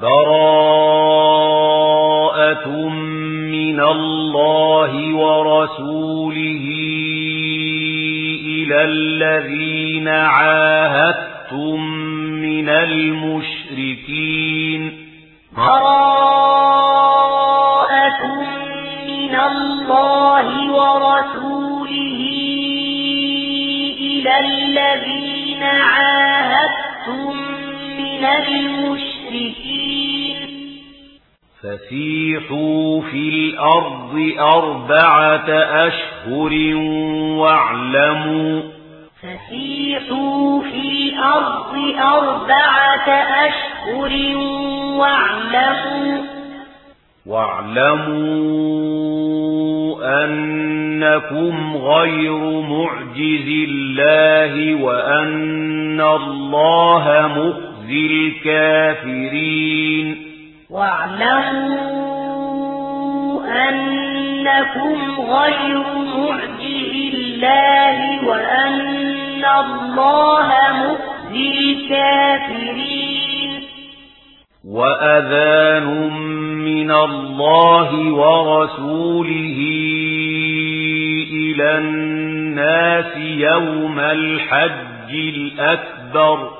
براءة من الله ورسوله إلى الذين عاهدتم من المشركين. براءة من الله ورسوله إلى الذين عاهدتم من المشركين. فسيحوا في الأرض أربعة أشهر واعلموا. فسيحوا في الأرض أربعة أشهر واعلموا. واعلموا أنكم غير معجز الله وأن الله مخلص يخزي الكافرين واعلموا أنكم غير معجه الله وأن الله مخزي الكافرين. وأذان من الله ورسوله إلى الناس يوم الحج الأكبر.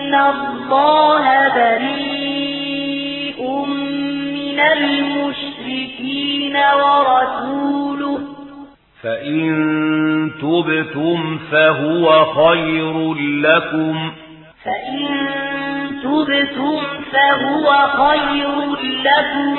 إن الله بريء من المشركين ورسوله فإن تبتم فهو خير لكم فإن تبتم فهو خير لكم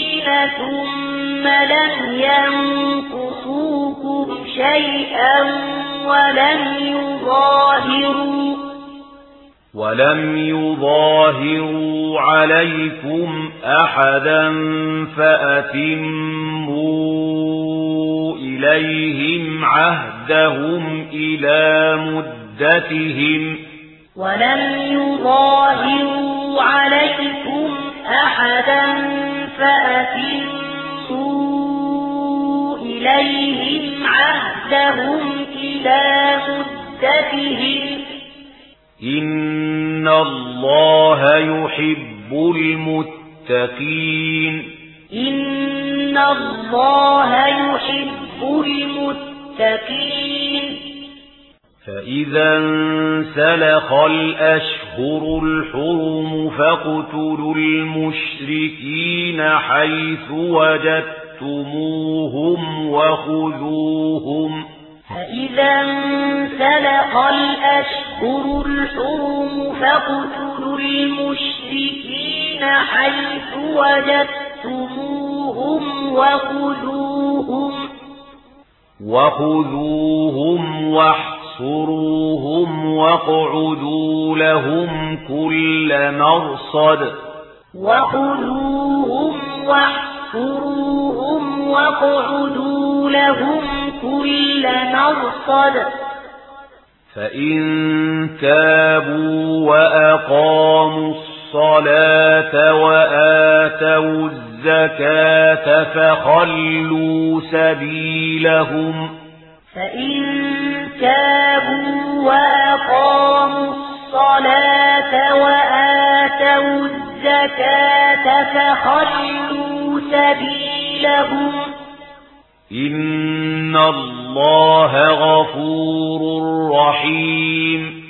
ثُمَّ لَمْ يَنْقُصُوكُمْ شَيْئًا وَلَمْ يُظَاهِرُوا وَلَمْ يُظَاهِرُوا عَلَيْكُمْ أَحَدًا فَأَتِمُّوا إِلَيْهِمْ عَهْدَهُمْ إِلَى مُدَّتِهِمْ وَلَمْ يُظَاهِرُوا عَلَيْكُمْ أَحَدًا فأتموا إليهم عهدهم إلى مدتهم إن الله يحب المتقين إن الله يحب المتقين فإذا انسلخ الأشهر الأشهر الحرم فاقتلوا المشركين حيث وجدتموهم وخذوهم فإذا انسلق الأشهر الحرم فاقتلوا المشركين حيث وجدتموهم وخذوهم وخذوهم وحذوهم واحصروهم واقعدوا لهم كل مرصد. وخذوهم واحصروهم واقعدوا لهم كل مرصد. فإن تابوا وأقاموا الصلاة وآتوا الزكاة فخلوا سبيلهم. فإن تابوا وأقاموا الصلاة وآتوا الزكاة فخلوا سبيلهم. إن الله غفور رحيم.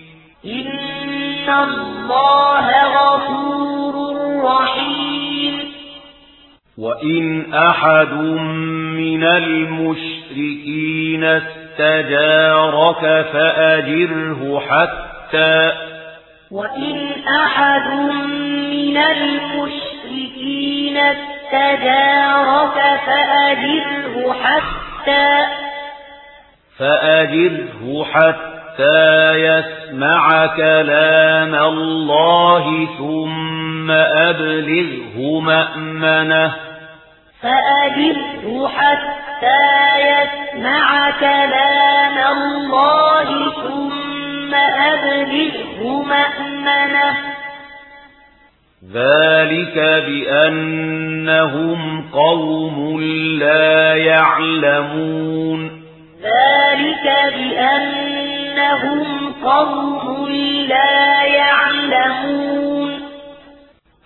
إن الله غفور رحيم. وإن أحد من المشركين استجارك فأجره حتى وإن أحد من المشركين استجارك فأجره حتى فأجره حتى يسمع كلام الله ثم أبلغه مأمنة. فأجره حتى مع كلام الله ثم أبلغه مأمنة. ذلك بأنهم قوم لا يعلمون. ذلك بأنهم قوم لا يعلمون.